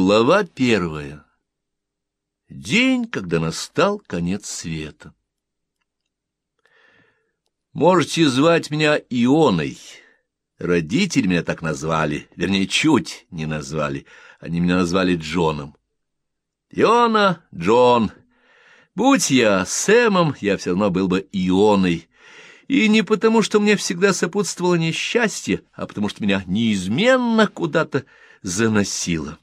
Глава первая. День, когда настал конец света. Можете звать меня Ионой. Родители меня так назвали, вернее, чуть не назвали. Они меня назвали Джоном. Иона, Джон. Будь я Сэмом, я все равно был бы Ионой. И не потому, что мне всегда сопутствовало несчастье, а потому что меня неизменно куда-то заносило.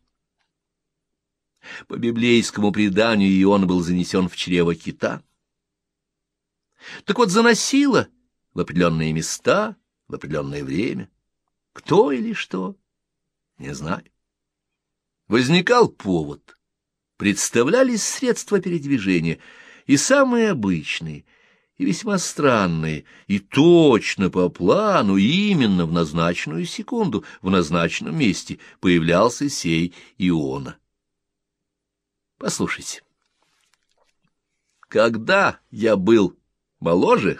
По библейскому преданию Ион был занесен в чрево кита. Так вот, заносило в определенные места, в определенное время. Кто или что, не знаю. Возникал повод, представлялись средства передвижения, и самые обычные, и весьма странные, и точно по плану, именно в назначенную секунду, в назначенном месте появлялся сей Иона. Послушайте. Когда я был моложе,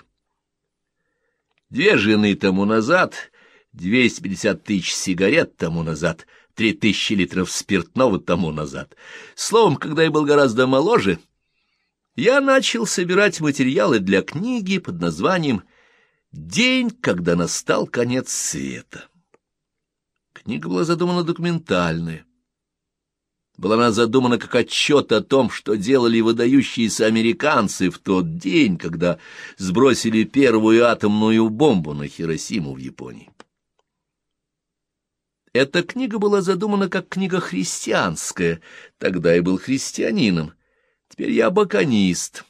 две жены тому назад, 250 тысяч сигарет тому назад, три тысячи литров спиртного тому назад, словом, когда я был гораздо моложе, я начал собирать материалы для книги под названием «День, когда настал конец света». Книга была задумана документальная была она задумана как отчет о том, что делали выдающиеся американцы в тот день, когда сбросили первую атомную бомбу на Хиросиму в Японии. Эта книга была задумана как книга христианская, тогда я был христианином, теперь я баканист.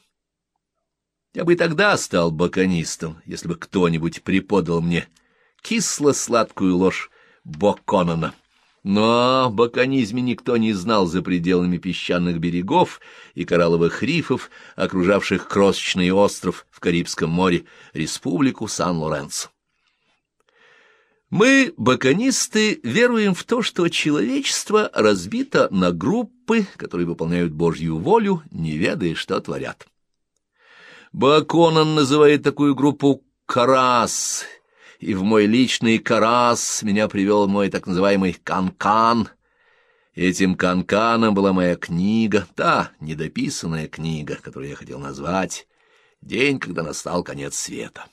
Я бы и тогда стал баканистом, если бы кто-нибудь преподал мне кисло-сладкую ложь Боконона. Но о баканизме никто не знал за пределами песчаных берегов и коралловых рифов, окружавших крошечный остров в Карибском море, республику Сан-Лоренцо. Мы, баканисты, веруем в то, что человечество разбито на группы, которые выполняют Божью волю, не ведая, что творят. Баконан называет такую группу «карас», и в мой личный карас меня привел мой так называемый канкан. Этим канканом была моя книга, та недописанная книга, которую я хотел назвать «День, когда настал конец света».